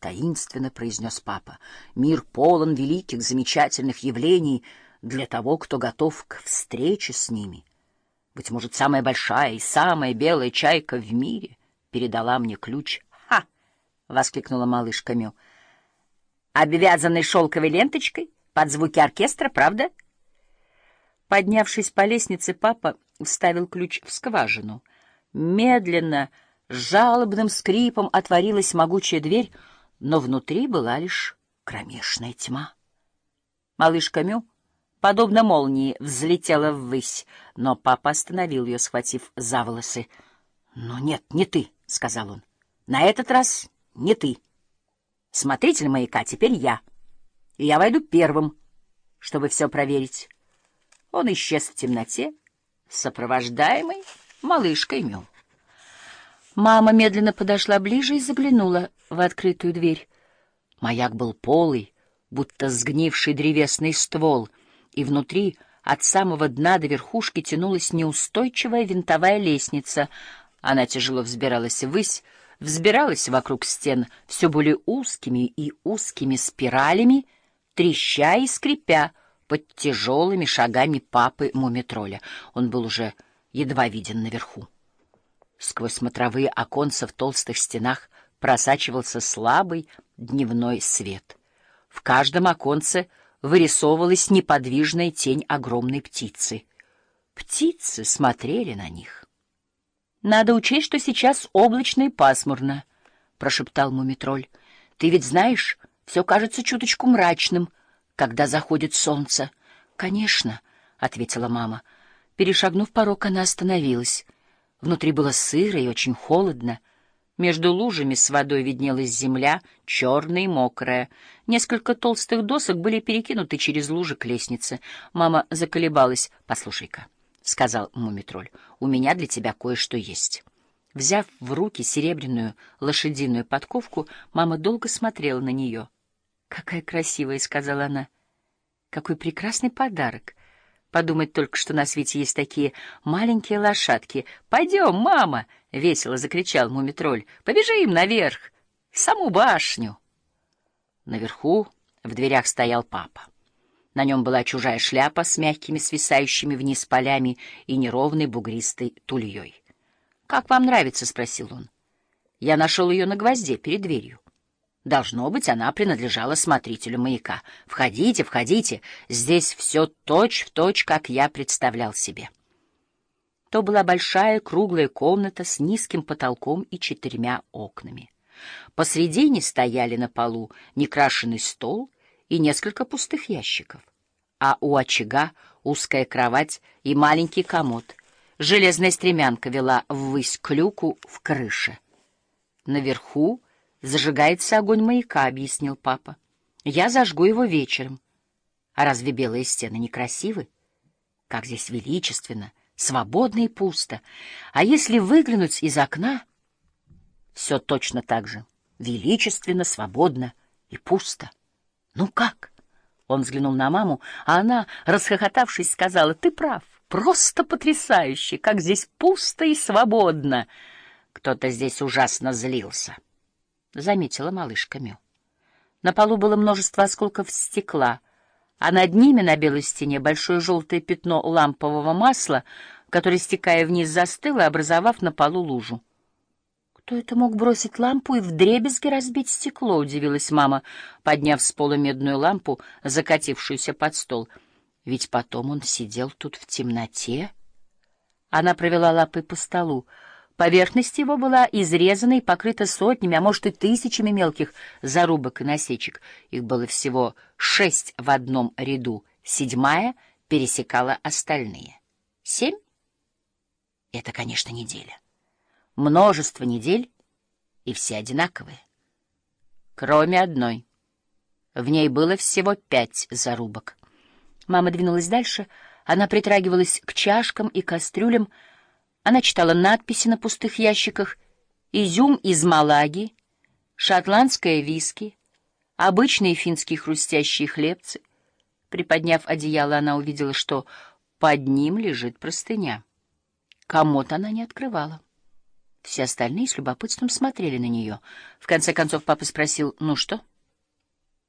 — таинственно произнес папа. «Мир полон великих, замечательных явлений для того, кто готов к встрече с ними. Быть может, самая большая и самая белая чайка в мире передала мне ключ». «Ха!» — воскликнула малышка Мю. «Обвязанный шелковой ленточкой под звуки оркестра, правда?» Поднявшись по лестнице, папа вставил ключ в скважину. Медленно, жалобным скрипом отворилась могучая дверь — но внутри была лишь кромешная тьма. Малышка Мю, подобно молнии, взлетела ввысь, но папа остановил ее, схватив за волосы. — Но нет, не ты, — сказал он. — На этот раз не ты. Смотритель маяка теперь я. И я войду первым, чтобы все проверить. Он исчез в темноте, сопровождаемый малышкой Мю. Мама медленно подошла ближе и заглянула в открытую дверь. Маяк был полый, будто сгнивший древесный ствол, и внутри от самого дна до верхушки тянулась неустойчивая винтовая лестница. Она тяжело взбиралась ввысь, взбиралась вокруг стен все более узкими и узкими спиралями, треща и скрипя под тяжелыми шагами папы Мумитроля. Он был уже едва виден наверху. Сквозь смотровые оконца в толстых стенах просачивался слабый дневной свет. В каждом оконце вырисовывалась неподвижная тень огромной птицы. Птицы смотрели на них. — Надо учесть, что сейчас облачно и пасмурно, — прошептал Мумитроль. — Ты ведь знаешь, все кажется чуточку мрачным, когда заходит солнце. — Конечно, — ответила мама. Перешагнув порог, она остановилась — Внутри было сыро и очень холодно. Между лужами с водой виднелась земля, черная и мокрая. Несколько толстых досок были перекинуты через лужи к лестнице. Мама заколебалась. — Послушай-ка, — сказал Мумитроль, — у меня для тебя кое-что есть. Взяв в руки серебряную лошадиную подковку, мама долго смотрела на нее. — Какая красивая, — сказала она. — Какой прекрасный подарок! Подумать только, что на свете есть такие маленькие лошадки. «Пойдем, мама!» — весело закричал мумитроль. «Побежим наверх, в саму башню!» Наверху в дверях стоял папа. На нем была чужая шляпа с мягкими свисающими вниз полями и неровной бугристой тульей. «Как вам нравится?» — спросил он. «Я нашел ее на гвозде перед дверью». Должно быть, она принадлежала смотрителю маяка. Входите, входите, здесь все точь-в-точь, как я представлял себе. То была большая круглая комната с низким потолком и четырьмя окнами. Посредине стояли на полу некрашенный стол и несколько пустых ящиков, а у очага узкая кровать и маленький комод. Железная стремянка вела ввысь к люку в крыше. Наверху зажигается огонь маяка, — объяснил папа. Я зажгу его вечером. А разве белые стены некрасивы? Как здесь величественно, свободно и пусто. А если выглянуть из окна, все точно так же. Величественно, свободно и пусто. Ну как? Он взглянул на маму, а она, расхохотавшись, сказала, «Ты прав, просто потрясающе, как здесь пусто и свободно!» Кто-то здесь ужасно злился. — заметила малышка Мю. На полу было множество осколков стекла, а над ними на белой стене большое желтое пятно лампового масла, которое, стекая вниз, застыло, образовав на полу лужу. «Кто это мог бросить лампу и вдребезги разбить стекло?» — удивилась мама, подняв с пола медную лампу, закатившуюся под стол. «Ведь потом он сидел тут в темноте». Она провела лапой по столу. Поверхность его была изрезана и покрыта сотнями, а может и тысячами мелких зарубок и насечек. Их было всего шесть в одном ряду, седьмая пересекала остальные. Семь? Это, конечно, неделя. Множество недель, и все одинаковые. Кроме одной. В ней было всего пять зарубок. Мама двинулась дальше, она притрагивалась к чашкам и кастрюлям, она читала надписи на пустых ящиках «Изюм из Малаги», «Шотландское виски», «Обычные финские хрустящие хлебцы». Приподняв одеяло, она увидела, что под ним лежит простыня. Комод она не открывала. Все остальные с любопытством смотрели на нее. В конце концов папа спросил, «Ну что?»